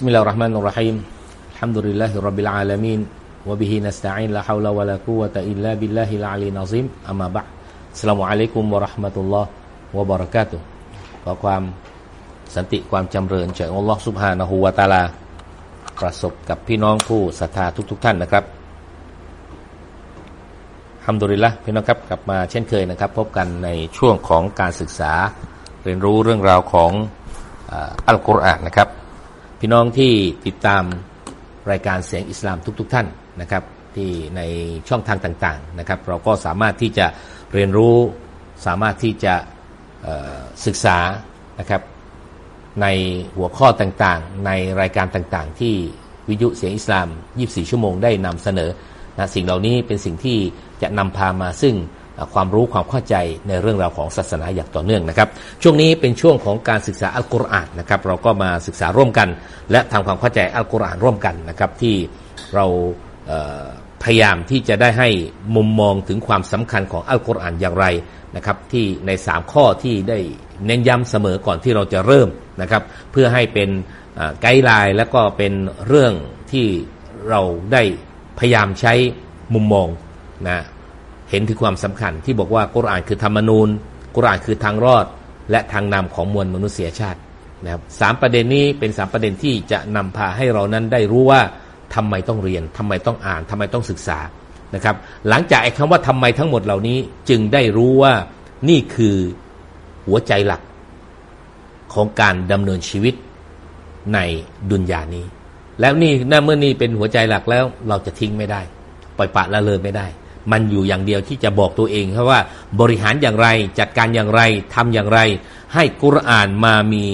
بسم الله الرحمن الرحيم الحمد لله رب العالمين وبه نستعين لا حول ولا قوة إلا بالله العلي العظيم أما بعد สลามุอะลัยกุมวะราะห์มะตุลลอฮ์วะบารักาตุขอความสันติความจำเริญจากอัลลอฮ์สุบฮานะฮูวาตาลา ประสบกับพี่น้องผู้ศรัทธาทุกๆทท่านนะครับฮัมดุริละพี่น้องครับกลับมาเช่นเคยนะครับ พบกันในช่วงของการศึกษาเรียนรู้เรื่องราวของอัลกุรอานนะครับ พี่น้องที่ติดตามรายการเสียงอิสลามทุกๆทท่านนะครับ ที่ในช่องทางต่างๆนะครับ เราก็สามารถที่จะเรียนรู้สามารถที่จะศึกษานะครับในหัวข้อต่างๆ ในรายการต่างๆ ที่วิทยุเสียงอิสลาม 24 ชั่วโมงได้นำเสนอนะสิ่งเหล่านี้เป็นสิ่งที่จะนำพามาซึ่ง ความรู้ความเข้าใจในเรื่องราวของศาสนาอย่างต่อเนื่องนะครับ ช่วงนี้เป็นช่วงของการศึกษาอัลกุรอานนะครับเราก็มาศึกษาร่วมกัน และทำความเข้าใจอัลกุรอานร่วมกันนะครับที่เราพยายามที่จะได้ให้มุมมองถึงความสำคัญของอัลกุรอานอย่างไรนะครับที่ใน 3 ข้อที่ได้เน้นย้ำเสมอก่อนที่เราจะเริ่มนะครับเพื่อให้เป็นไกด์ไลน์และก็เป็นเรื่องที่เราได้พยายามใช้มุมมองนะ เห็นถึงความสำคัญที่บอกว่ากุรอานคือธรรมนูญ กุรอานคือทางรอด และทางนำของมวลมนุษยชาตินะครับสามประเด็นนี้เป็นสามประเด็นที่จะนำพาให้เรานั้นได้รู้ว่าทำไมต้องเรียนทำไมต้องอ่านทำไมต้องศึกษานะครับ หลังจากไอ้คำว่าทำไมทั้งหมดเหล่านี้จึงได้รู้ว่านี่คือหัวใจหลักของการดำเนินชีวิตในดุนยานี้ แล้วนี่เมื่อนี่เป็นหัวใจหลักแล้วเราจะทิ้งไม่ได้ ปล่อยปะละเลยไม่ได้ มันอยู่อย่างเดียวที่จะบอกตัวเองครับว่าบริหารอย่างไรจัดการอย่างไรทำอย่างไร ให้กุรอานมามี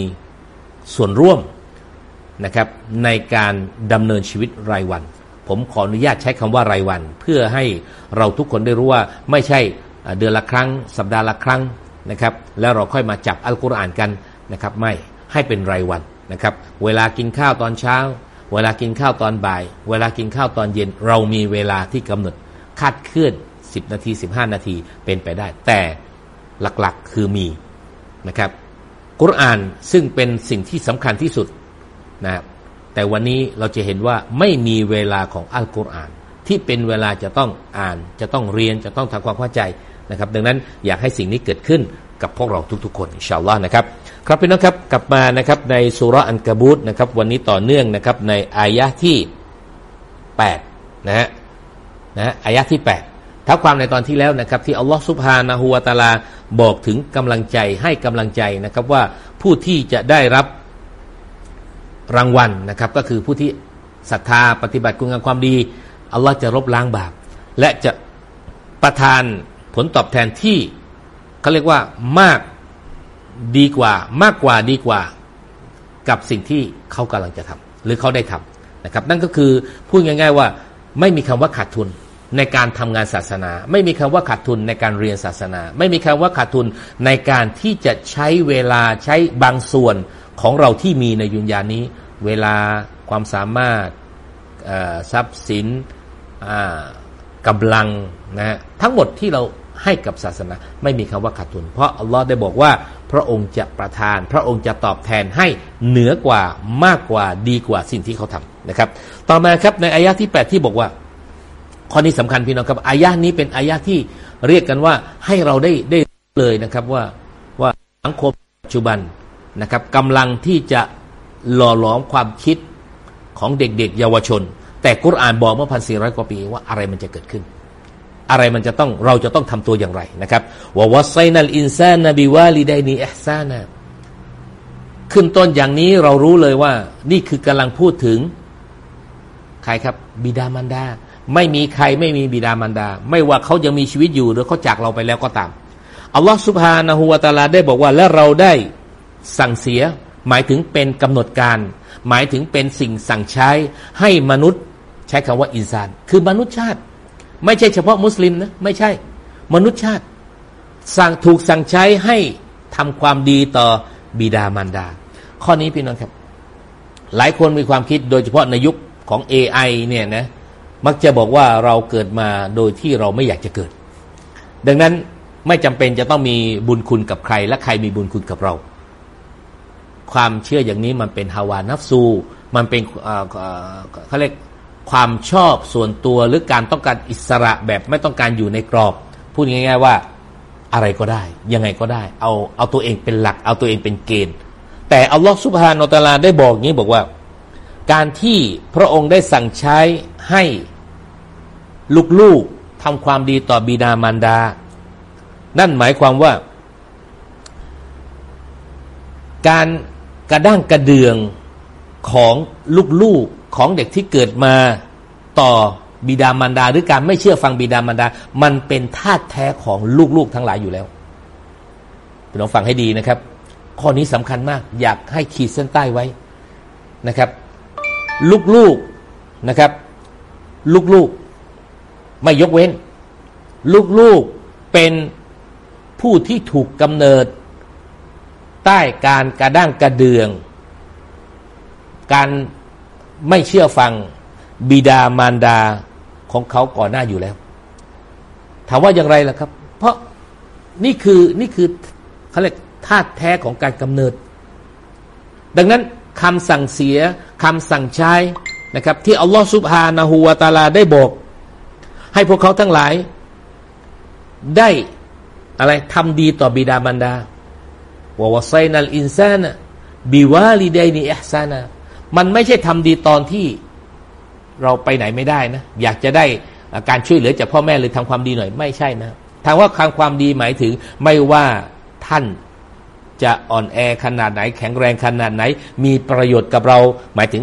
ส่วนร่วมนะครับในการดำเนินชีวิตรายวัน ผมขออนุญาตใช้คำว่ารายวัน เพื่อให้เราทุกคนได้รู้ว่าไม่ใช่เดือนละครั้ง สัปดาห์ละครั้งนะครับแล้วเราค่อยมาจับอัลกุรอานกันนะครับไม่ให้เป็นรายวันนะครับเวลากินข้าวตอนเช้า เวลากินข้าวตอนบ่าย เวลากินข้าวตอนเย็นเรามีเวลาที่กำหนด คาดเคลื่อน 10 นาที 15 นาทีเป็นไปได้ แต่หลักๆคือมีนะครับ กุรอานซึ่งเป็นสิ่งที่สำคัญที่สุดนะแต่วันนี้เราจะเห็นว่าไม่มีเวลาของอัลกุรอาน ที่เป็นเวลาจะต้องอ่าน จะต้องเรียนจะต้องทำความเข้าใจนะครับ ดังนั้นอยากให้สิ่งนี้เกิดขึ้นกับพวกเราทุกๆคนอินชาอัลลอฮ์นะครับครับพี่น้องครับกลับมานะครับในสุรอันกบูตนะครับวันนี้ต่อเนื่องนะครับในอายะที่ 8 นะฮะ นะอายะที่ 8ท้าความในตอนที่แล้วนะครับ ที่อัลลอฮฺสุบฮานะฮูวตาลาบอกถึงกำลังใจให้กำลังใจนะครับว่าผู้ที่จะได้รับรางวัลนะครับ ก็คือผู้ที่ศรัทธาปฏิบัติคุณงามความดีอัลลอฮ์จะลบล้างบาปและจะประทานผลตอบแทนที่เขาเรียกว่ามากดีกว่ามากกว่าดีกว่ากับสิ่งที่เขากำลังจะทำหรือเขาได้ทำนะครับ นั่นก็คือพูดง่าย ๆ ว่าไม่มีคำว่าขาดทุน ในการทำงานศาสนา ไม่มีคำว่าขาดทุนในการเรียนศาสนา ไม่มีคำว่าขาดทุนในการที่จะใช้เวลาใช้บางส่วนของเราที่มีในยุญญานี้ เวลาความสามารถทรัพย์สินกำลังนะทั้งหมดที่เราให้กับศาสนา ไม่มีคำว่าขาดทุน เพราะอัลลอฮ์ได้บอกว่าพระองค์จะประทาน พระองค์จะตอบแทนให้เหนือกว่ามากกว่าดีกว่าสิ่งที่เขาทำนะครับ ต่อมาครับในอายะที่ 8 ที่บอกว่า ข้อนี้สำคัญพี่น้องครับอายะนี้เป็นอายะที่เรียกกันว่าให้เราได้ได้เลยนะครับว่าว่าสังคมปัจจุบันนะครับกำลังที่จะหล่อหลอมความคิดของเด็กๆ เยาวชน แต่กุรอานบอกเมื่อพันสี่ร้อยกว่าปีว่าอะไรมันจะเกิดขึ้น อะไรมันจะต้องเราจะต้องทำตัวอย่างไรนะครับวาวสไซนัลอินซานนบิวาลิไดนีเอซานะขึ้นต้นอย่างนี้เรารู้เลยว่า นี่คือกำลังพูดถึง ใครครับ บิดามารดา ไม่มีใครไม่มีบิดามารดา ไม่ว่าเขายังมีชีวิตอยู่หรือเขาจากเราไปแล้วก็ตามอัลลอฮฺสุบฮานะฮูวาตาลาได้บอกว่า และเราได้สั่งเสีย หมายถึงเป็นกำหนดการ หมายถึงเป็นสิ่งสั่งใช้ให้มนุษย์ใช้คำว่าอินซาน คือมนุษย์ชาติ ไม่ใช่เฉพาะมุสลิมนะไม่ใช่ มนุษยชาติ สั่งถูกสั่งใช้ให้ทำความดีต่อบิดามารดา ข้อนี้พี่น้องครับ หลายคนมีความคิดโดยเฉพาะในยุคของ AI เนี่ยนะ มักจะบอกว่าเราเกิดมาโดยที่เราไม่อยากจะเกิด ดังนั้นไม่จำเป็นจะต้องมีบุญคุณกับใคร และใครมีบุญคุณกับเรา ความเชื่ออย่างนี้มันเป็นฮาวานัฟซู มันเป็นเขาเรียกความชอบส่วนตัวหรือการต้องการอิสระแบบไม่ต้องการอยู่ในกรอบ พูดง่าย ๆว่าอะไรก็ได้ ยังไงก็ได้ เอาเอาตัวเองเป็นหลัก เอาตัวเองเป็นเกณฑ์ แต่อัลลอฮฺสุบฮานอตาลาได้บอกงี้บอกว่า การที่พระองค์ได้สั่งใช้ให้ลูกๆทำความดีต่อบิดามารดา นั่นหมายความว่า การกระด้างกระเดืองของลูกๆของเด็กที่เกิดมาต่อบิดามารดา หรือการไม่เชื่อฟังบิดามารดา มันเป็นธาตุแท้ของลูกๆทั้งหลายอยู่แล้วพี่น้องฟังให้ดีนะครับ ข้อนี้สำคัญมาก อยากให้ขีดเส้นใต้ไว้นะครับ ลูกๆนะครับ ลูกๆไม่ยกเว้น ลูกๆเป็นผู้ที่ถูกกำเนิด ใต้การกระด้างกระเดือง การไม่เชื่อฟังบิดามารดาของเขาก่อนหน้าอยู่แล้ว ถามว่าอย่างไรล่ะครับ เพราะนี่คือนี่คือเขาเรียกธาตุแท้ของการกำเนิด ดังนั้นคำสั่งเสีย คำสั่งใช้นะครับที่อัลลอฮฺซุบฮานะฮูวาตาลาได้บอก ให้พวกเขาทั้งหลาย ได้อะไรทำดีต่อบิดามารดาวะวไซนัลอินซานะบิวาลิดนีอิฮซานะมันไม่ใช่ทำดีตอนที่เราไปไหนไม่ได้นะ อยากจะได้การช่วยเหลือจากพ่อแม่เลยทำความดีหน่อยไม่ใช่นะทางว่าคำความดีหมายถึงไม่ว่าท่าน จะอ่อนแอขนาดไหน แข็งแรงขนาดไหน มีประโยชน์กับเรา หมายถึง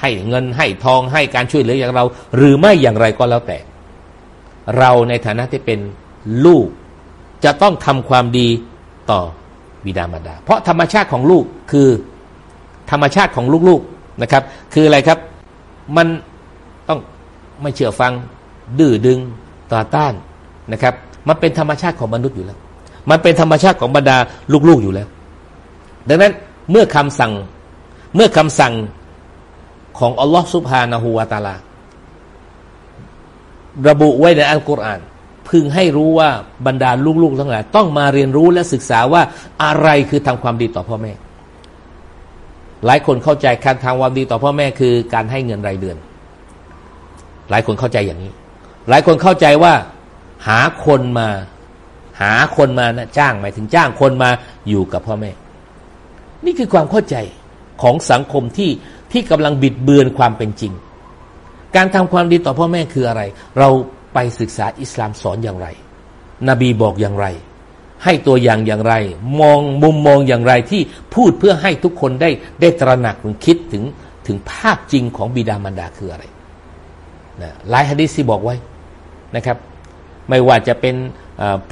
ให้เงินให้ทองให้การช่วยเหลืออย่างเรา หรือไม่อย่างไรก็แล้วแต่ เราในฐานะที่เป็นลูก จะต้องทำความดีต่อบิดามารดา เพราะธรรมชาติของลูกคือธรรมชาติของลูกๆนะครับ คืออะไรครับมันต้องไม่เชื่อฟังดื้อดึงต่อต้านนะครับ มันเป็นธรรมชาติของมนุษย์อยู่แล้ว มันเป็นธรรมชาติของบรรดาลูกๆอยู่แล้ว ดังนั้นเมื่อคำสั่งเมื่อคำสั่งของอัลลอฮฺสุบฮานะฮูวาตาลา ระบุไว้ในอัลกุรอานพึงให้รู้ว่าบรรดาลูกๆทั้งหลายต้องมาเรียนรู้และศึกษาว่าอะไรคือทำความดีต่อพ่อแม่ หลายคนเข้าใจการทำความดีต่อพ่อแม่คือการให้เงินรายเดือน หลายคนเข้าใจอย่างนี้ หลายคนเข้าใจว่าหาคนมา หาคนมานะจ้างหมายถึงจ้างคนมาอยู่กับพ่อแม่ นี่คือความเข้าใจของสังคมที่ที่กำลังบิดเบือนความเป็นจริง การทำความดีต่อพ่อแม่คืออะไร เราไปศึกษาอิสลามสอนอย่างไร นบีบอกอย่างไร ให้ตัวอย่างอย่างไร มองมุมมองอย่างไรที่พูดเพื่อให้ทุกคนได้ได้ตระหนักคิดถึงถึงภาพจริงของบิดามารดาคืออะไรนะหลายฮะดิษที่บอกไว้นะครับ ไม่ว่าจะเป็น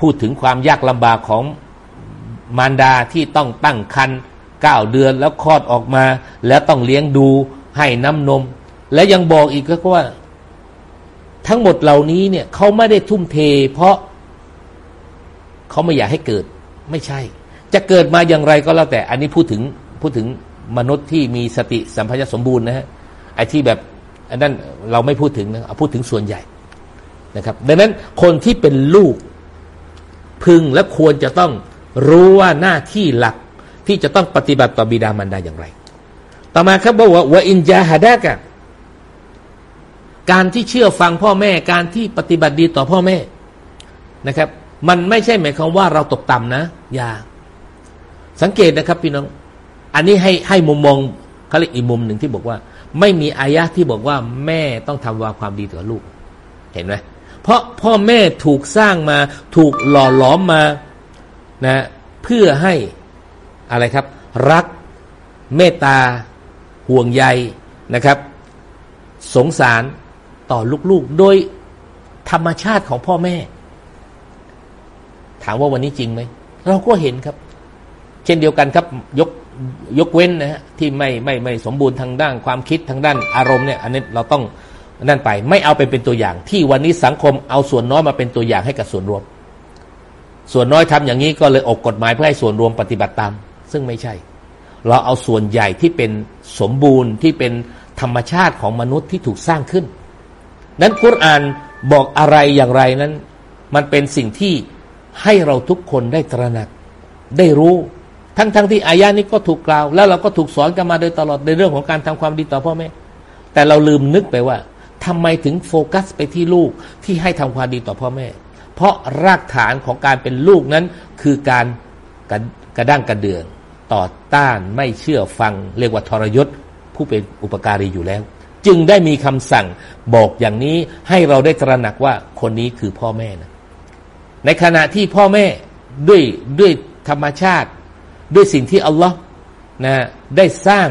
พูดถึงความยากลำบากของมารดาที่ต้องตั้งครรภ์เก้าเดือนแล้วคลอดออกมา แล้วต้องเลี้ยงดูให้น้ำนม และยังบอกอีกก็ว่า ทั้งหมดเหล่านี้เนี่ยเขาไม่ได้ทุ่มเท เพราะเขาไม่อยากให้เกิดไม่ใช่ จะเกิดมาอย่างไรก็แล้วแต่ อันนี้พูดถึงพูดถึงมนุษย์ที่มีสติสัมปชัญสมบูรณ์นะฮะไอ้ที่แบบอันนั้นเราไม่พูดถึงนะพูดถึงส่วนใหญ่นะครับ ดังนั้นคนที่เป็นลูก พึงและควรจะต้องรู้ว่าหน้าที่หลักที่จะต้องปฏิบัติต่อบิดามารดาอย่างไร ต่อมาครับบอกว่าวอินจาฮดากะการที่เชื่อฟังพ่อแม่ การที่ปฏิบัติดีต่อพ่อแม่นะครับ มันไม่ใช่หมายความว่าเราตกต่ำนะ อย่า สังเกตนะครับพี่น้อง อันนี้ให้ให้มุมมองเขาเรียกอีกมุมหนึ่งที่บอกว่า ไม่มีอายะที่บอกว่าแม่ต้องทำวาความดีต่อลูก เห็นไหม เพราะพ่อแม่ถูกสร้างมาถูกหล่อหลอมมานะเพื่อให้อะไรครับ รักเมตตา ห่วงใยนะครับ สงสารต่อลูกๆ โดยธรรมชาติของพ่อแม่ ถามว่าวันนี้จริงไหม เราก็เห็นครับ เช่นเดียวกันครับยกยกเว้นนะฮะที่ไม่ไม่ไม่สมบูรณ์ทางด้านความคิดทางด้านอารมณ์เนี่ย อันนี้เราต้อง นั่นไปไม่เอาเป็นเป็นตัวอย่าง ที่วันนี้สังคมเอาส่วนน้อยมาเป็นตัวอย่างให้กับส่วนรวม ส่วนน้อยทำอย่างนี้ก็เลยออกกฎหมายเพื่อให้ส่วนรวมปฏิบัติตาม ซึ่งไม่ใช่ เราเอาส่วนใหญ่ที่เป็นสมบูรณ์ที่เป็นธรรมชาติของมนุษย์ที่ถูกสร้างขึ้น นั้นคุรานบอกอะไรอย่างไรนั้น มันเป็นสิ่งที่ให้เราทุกคนได้ตระหนัก ได้รู้ ทั้งๆทที่อายะนี้ก็ถูกกล่าว แล้วเราก็ถูกสอนกันมาโดยตลอดในเรื่องของการทำความดีต่อพ่อแม่แต่เราลืมนึกไปว่า ทำไมถึงโฟกัสไปที่ลูกที่ให้ทำความดีต่อพ่อแม่ เพราะรากฐานของการเป็นลูกนั้นคือการกระด้างกระเดือง ต่อต้านไม่เชื่อฟัง เรียกว่าทรยศ ผู้เป็นอุปการีอยู่แล้ว จึงได้มีคำสั่งบอกอย่างนี้ให้เราได้ตระหนักว่าคนนี้คือพ่อแม่นะในขณะที่พ่อแม่ด้วยด้วยธรรมชาติ ด้วยสิ่งที่อัลลอฮ์นะได้สร้าง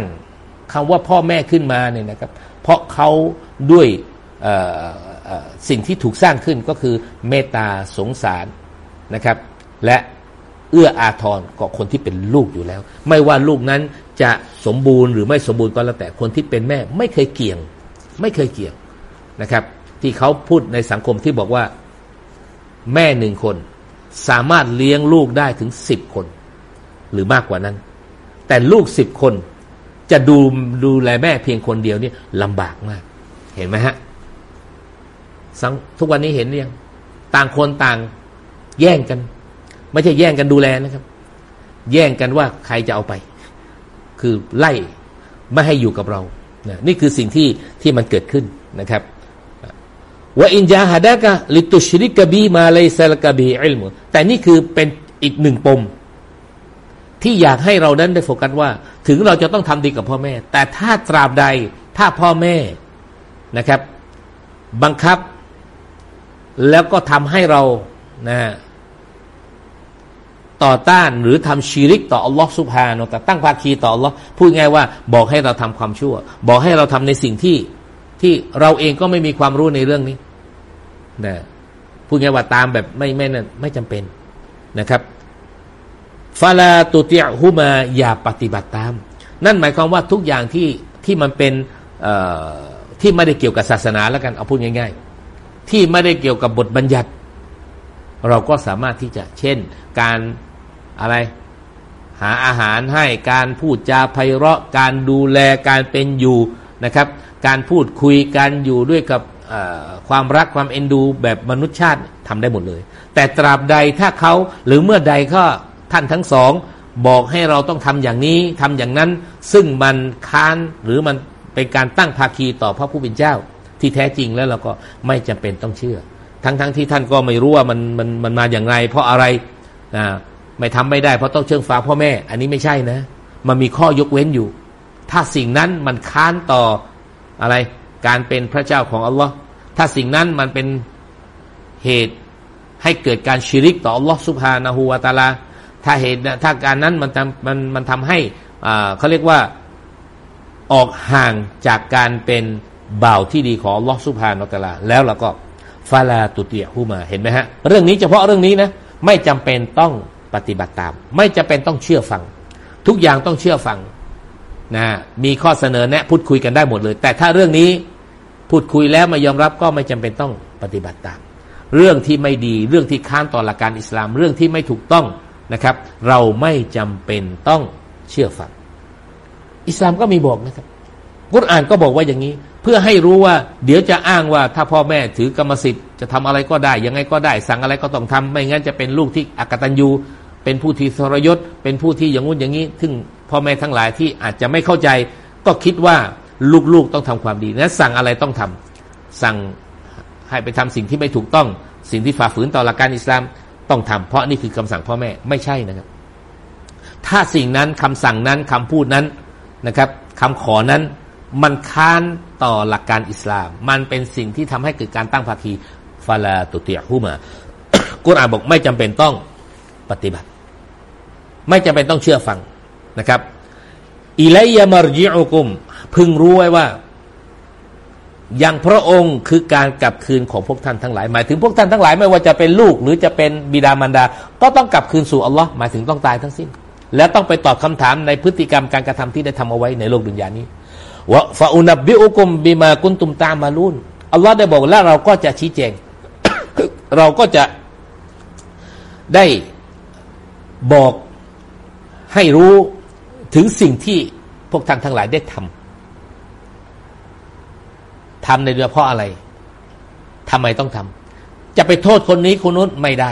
คำว่าพ่อแม่ขึ้นมาเนี่ยนะครับ เพราะเขาด้วยสิ่งที่ถูกสร้างขึ้นก็คือเมตตาสงสารนะครับ และเอื้ออาทรกับคนที่เป็นลูกอยู่แล้ว ไม่ว่าลูกนั้นจะสมบูรณ์หรือไม่สมบูรณ์ก็แล้วแต่คนที่เป็นแม่ไม่เคยเกี่ยง ไม่เคยเกี่ยงนะครับ ที่เขาพูดในสังคมที่บอกว่า แม่หนึ่งคน สามารถเลี้ยงลูกได้ถึงสิบคน หรือมากกว่านั้น แต่ลูกสิบคน จะดูดูแลแม่เพียงคนเดียวนี่ลำบากมาก เห็นไหมฮะทุกวันนี้เห็นหรือยังต่างคนต่างแย่งกัน ไม่ใช่แย่งกันดูแลนะครับ แย่งกันว่าใครจะเอาไป คือไล่ไม่ให้อยู่กับเรานะนี่คือสิ่งที่ที่มันเกิดขึ้นนะครับว่าอินจาฮัดะกะลิตุชริกบีมาเลยซลกบีอิลมุแต่นี่คือเป็นอีกหนึ่งปม ที่อยากให้เรานั้นได้โฟกัสว่า ถึงเราจะต้องทำดีกับพ่อแม่ แต่ถ้าตราบใดถ้าพ่อแม่นะครับ บังคับ แล้วก็ทำให้เรานะต่อต้านหรือทำชีริกต่ออัลลอฮ์สุภาโนแต่ตั้งภาคีต่ออัลลอฮ์พูดง่ายว่า บอกให้เราทำความชั่ว บอกให้เราทำในสิ่งที่ที่เราเองก็ไม่มีความรู้ในเรื่องนี้นะพูดง่ายว่าตามแบบไม่ไม่นั่นไม่จำเป็นนะครับ ฟาลาตุติยฮุมาอย่าปฏิบัติตาม นั่นหมายความว่าทุกอย่างที่ที่มันเป็นที่ไม่ได้เกี่ยวกับศาสนาแล้วกันเอาพูดง่าย ๆ ที่ไม่ได้เกี่ยวกับบทบัญญัติ เราก็สามารถที่จะเช่น การอะไรหาอาหารให้การพูดจาไพเราะการดูแลการเป็นอยู่นะครับ การพูดคุยการอยู่ด้วยกับความรักความเอ็นดูแบบมนุษยชาติทำได้หมดเลย แต่ตราบใดถ้าเขาหรือเมื่อใดก็ ท่านทั้งสอง บอกให้เราต้องทำอย่างนี้ทำอย่างนั้น ซึ่งมันค้านหรือมันเป็นการตั้งภาคีต่อพระผู้เป็นเจ้า ที่แท้จริงแล้วเราก็ไม่จำเป็นต้องเชื่อ ทั้งๆทที่ท่านก็ไม่รู้ว่ามันมันมันมาอย่างไร เพราะอะไรนะไม่ทำไม่ได้เพราะต้องเชื่องฟ้าพ่อแม่ อันนี้ไม่ใช่นะ มันมีข้อยกเว้นอยู่ ถ้าสิ่งนั้นมันค้านต่ออะไรการเป็นพระเจ้าของอัลลอฮ์ถ้าสิ่งนั้นมันเป็นเหตุให้เกิดการชิริกต่ออัลลอฮ์สุบฮานะฮูวาตาลา ถ้าเหตุถ้าการนั้นมันทำมันมันทำให้เขาเรียกว่าออกห่างจากการเป็นบ่าวที่ดีของลอสุบฮานะตลาแล้วเราก็ฟาลาตุเตียฮูมาเห็นไหมฮะ เรื่องนี้เฉพาะเรื่องนี้นะไม่จำเป็นต้องปฏิบัติตาม ไม่จำเป็นต้องเชื่อฟัง ทุกอย่างต้องเชื่อฟังนะมีข้อเสนอแนะพูดคุยกันได้หมดเลย แต่ถ้าเรื่องนี้พูดคุยแล้วไม่ยอมรับก็ไม่จำเป็นต้องปฏิบัติตาม เรื่องที่ไม่ดีเรื่องที่ค้านต่อหลักการอิสลาม เรื่องที่ไม่ถูกต้อง นะครับ เราไม่จำเป็นต้องเชื่อฟังอิสลามก็มีบอกนะครับกุรอานก็บอกว่าอย่างนี้ เพื่อให้รู้ว่าเดี๋ยวจะอ้างว่าถ้าพ่อแม่ถือกรรมสิทธิ์จะทำอะไรก็ได้ยังไงก็ได้ สั่งอะไรก็ต้องทำไม่งั้นจะเป็นลูกที่อกตัญญูเป็นผู้ที่ทรยศ เป็นผู้ที่อย่างงู้นอย่างนี้ซึ่งพ่อแม่ทั้งหลายที่อาจจะไม่เข้าใจ ก็คิดว่าลูกๆต้องทำความดีนะสั่งอะไรต้องทำสั่งให้ไปทำสิ่งที่ไม่ถูกต้อง สิ่งที่ฝ่าฝืนต่อหลักการอิสลาม ต้องทำเพราะนี่คือคำสั่งพ่อแม่ไม่ใช่นะครับ ถ้าสิ่งนั้นคำสั่งนั้นคำพูดนั้นนะครับคำขอนั้นมันค้านต่อหลักการอิสลาม มันเป็นสิ่งที่ทำให้เกิดการตั้งภาคีฟาลาตุเตียฮูมากุรอานบอกไม่จำเป็นต้องปฏิบัติ ไม่จำเป็นต้องเชื่อฟังนะครับอิเลยมารจิอุกุม พึงรู้ไว้ว่า อย่างพระองค์คือการกลับคืนของพวกท่านทั้งหลาย หมายถึงพวกท่านทั้งหลายไม่ว่าจะเป็นลูกหรือจะเป็นบิดามารดา ก็ต้องกลับคืนสู่อัลลอฮ์หมายถึงต้องตายทั้งสิ้น แล้วต้องไปตอบคำถามในพฤติกรรมการกระทำที่ได้ทำเอาไว้ในโลกดุนยานี้วะฟาอุนับบิอุกุมบิมากุนตุมตามาลุนอัลลอฮ์ได้บอกแล้วเราก็จะชี้แจง เราก็จะได้บอกให้รู้ถึงสิ่งที่พวกท่านทั้งหลายได้ทำ ทำในเรือเพราะอะไรทำไมต้องทำจะไปโทษคนนี้คนนู้นไม่ได้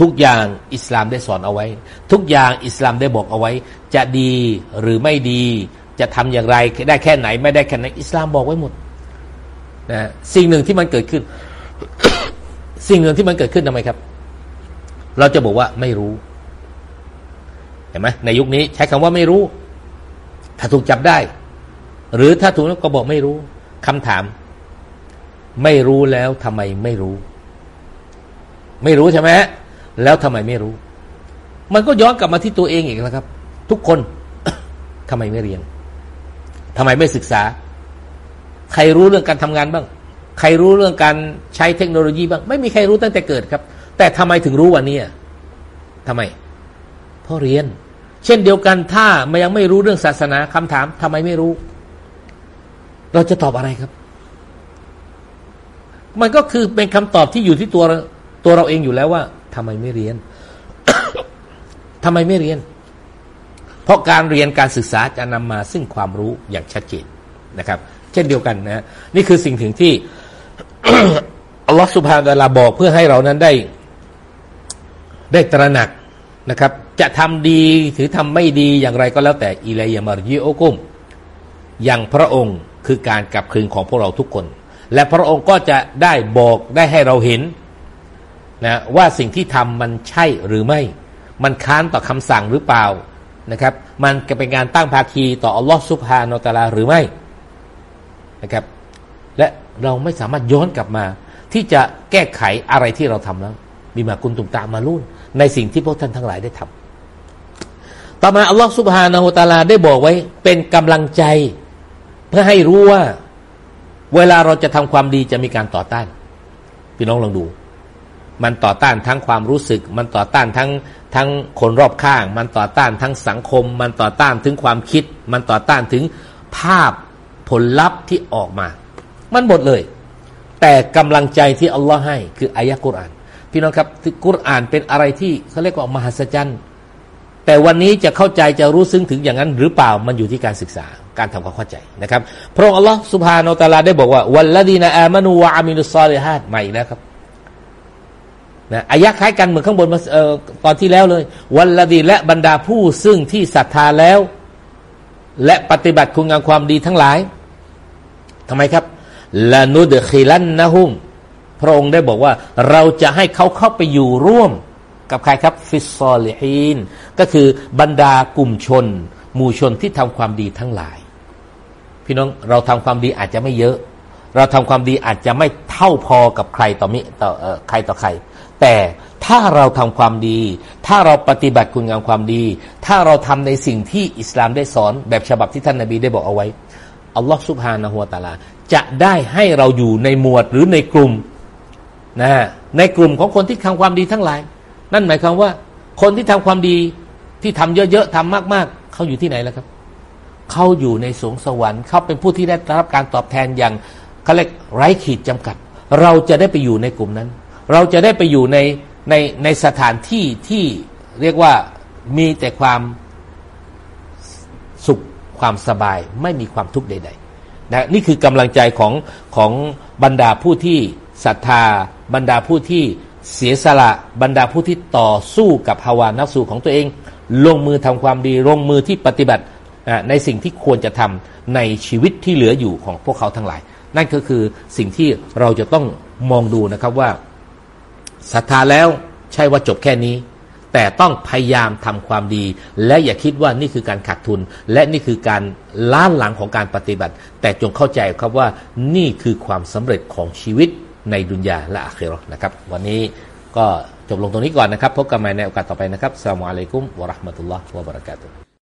ทุกอย่างอิสลามได้สอนเอาไว้ ทุกอย่างอิสลามได้บอกเอาไว้ จะดีหรือไม่ดี จะทำอย่างไรได้แค่ไหน ไม่ได้แค่ไหนอิสลามบอกไว้หมดนะสิ่งหนึ่งที่มันเกิดขึ้น สิ่งหนึ่งที่มันเกิดขึ้นทำไมครับ เราจะบอกว่าไม่รู้เห็นไหมในยุคนี้ใช้คำว่าไม่รู้ ถ้าถูกจับได้ หรือถ้าถูกก็บอกไม่รู้ คำถาม ไม่รู้แล้วทำไมไม่รู้ ไม่รู้ใช่ไหมแล้วทำไมไม่รู้ มันก็ย้อนกลับมาที่ตัวเองอีกนะครับ ทุกคนทำไมไม่เรียนทำไมไม่ศึกษา ใครรู้เรื่องการทำงานบ้าง ใครรู้เรื่องการใช้เทคโนโลยีบ้าง ไม่มีใครรู้ตั้งแต่เกิดครับ แต่ทำไมถึงรู้วันนี้ทำไมเพราะเรียน เช่นเดียวกันถ้ามันยังไม่รู้เรื่องศาสนาคำถามทำไมไม่รู้ เราจะตอบอะไรครับ มันก็คือเป็นคำตอบที่อยู่ที่ตัวตัวเราเองอยู่แล้วว่าทำไมไม่เรียนทำไมไม่เรียน เพราะการเรียนการศึกษาจะนำมาซึ่งความรู้อย่างชัดเจนนะครับ เช่นเดียวกันนะนี่คือสิ่งถึงที่อัลลอฮฺสุบฮานตะลาบอกเพื่อให้เรานั้นได้ ได้ตระหนักนะครับ จะทำดีหรือทำไม่ดีอย่างไรก็แล้วแต่อิเลยามารยิโอกุมอย่างพระองค์ คือการกลับคืนของพวกเราทุกคน และพระองค์ก็จะได้บอกได้ให้เราเห็นนะว่าสิ่งที่ทำมันใช่หรือไม่ มันค้านต่อคำสั่งหรือเปล่านะครับ มันจะเป็นการตั้งภาคีต่ออัลลอฮฺซุบฮานอตาลาหรือไม่นะครับ และเราไม่สามารถย้อนกลับมา ที่จะแก้ไขอะไรที่เราทำแล้วมีมากุลตุมตามาลุ่นในสิ่งที่พวกท่านทั้งหลายได้ทำต่อมาอัลลอฮฺซุบฮานาอัตาลาได้บอกไว้เป็นกำลังใจ เพื่อให้รู้ว่า เวลาเราจะทำความดีจะมีการต่อต้าน พี่น้องลองดู มันต่อต้านทั้งความรู้สึก มันต่อต้านทั้งทั้งคนรอบข้าง มันต่อต้านทั้งสังคม มันต่อต้านถึงความคิด มันต่อต้านถึงภาพผลลัพธ์ที่ออกมา มันหมดเลย แต่กำลังใจที่อัลลอฮ์ให้คืออายะกุรอาน พี่น้องครับกุรอานเป็นอะไรที่เขาเรียกว่ามหัศจรรย์ แต่วันนี้จะเข้าใจจะรู้ซึ้งถึงอย่างนั้น หรือเปล่ามันอยู่ที่การศึกษาการทำความเข้าใจนะครับพระองค์อัลลอฮ์สุบฮานาตะลาได้บอกว่าวันลลดีนอามานูวะอามินุสซาลิฮัดใหม่นะครับนะอายะคล้ายกันเหมือนข้างบนมาออตอนที่แล้วเลย วันละดีและบรรดาผู้ซึ่งที่ศรัทธาแล้ว และปฏิบัติคุณงามความดีทั้งหลายทำไมครับละนุดคิลันนะฮุมพระองค์ได้บอกว่าเราจะให้เขาเข้าไปอยู่ร่วม กับใครครับฟิสซอลิฮีนก็คือบรรดากลุ่มชน หมู่ชนที่ทำความดีทั้งหลาย พี่น้องเราทำความดีอาจจะไม่เยอะ เราทำความดีอาจจะไม่เท่าพอกับใครต่อมิต่อใครต่อใคร แต่ถ้าเราทำความดี ถ้าเราปฏิบัติคุณงามความดี ถ้าเราทำในสิ่งที่อิสลามได้สอนแบบฉบับที่ท่านนาบีได้บอกเอาไว้อัลลอฮฺสุบฮานะฮัวตาลา จะได้ให้เราอยู่ในหมวดหรือในกลุ่มนะในกลุ่มของคนที่ทำความดีทั้งหลาย นั่นหมายความว่า คนที่ทำความดีที่ทำเยอะๆทำมากๆ เขาอยู่ที่ไหนแล้วครับ เขาอยู่ในสวงสวรรค์เขาเป็นผู้ที่ได้รับการตอบแทนอย่างเขาเรียกไร้ขีดจำกัด เราจะได้ไปอยู่ในกลุ่มนั้น เราจะได้ไปอยู่ในในในสถานที่ที่เรียกว่ามีแต่ความสุขความสบายไม่มีความทุกข์ใดๆนะนี่คือกำลังใจของของบรรดาผู้ที่ศรัทธา บรรดาผู้ที่ เสียสละบรรดาผู้ที่ต่อสู้กับภาวานักสู้ของตัวเอง ลงมือทำความดีลงมือที่ปฏิบัติในสิ่งที่ควรจะทำในชีวิตที่เหลืออยู่ของพวกเขาทั้งหลาย นั่นก็คือสิ่งที่เราจะต้องมองดูนะครับว่าศรัทธาแล้วใช่ว่าจบแค่นี้ แต่ต้องพยายามทำความดี และอย่าคิดว่านี่คือการขาดทุน และนี่คือการล้านหลังของการปฏิบัติ แต่จงเข้าใจครับว่านี่คือความสำเร็จของชีวิต ในดุนยาและอาคิรอนะครับ วันนี้ก็จบลงตรงนี้ก่อนนะครับ พบกันใหม่ในโอกาสต่อไปนะครับสลามอะลัยกุมวะราะห์มะตุลลอฮ์วะบะเราะกาตุฮ์